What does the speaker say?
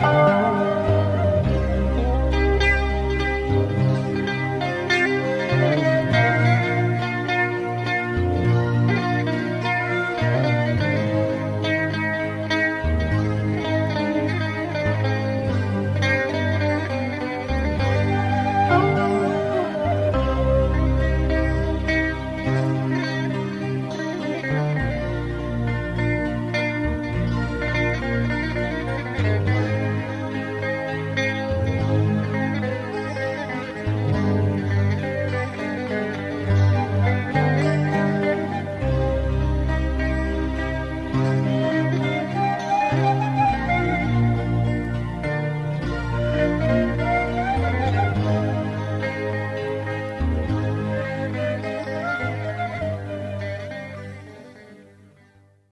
Bye.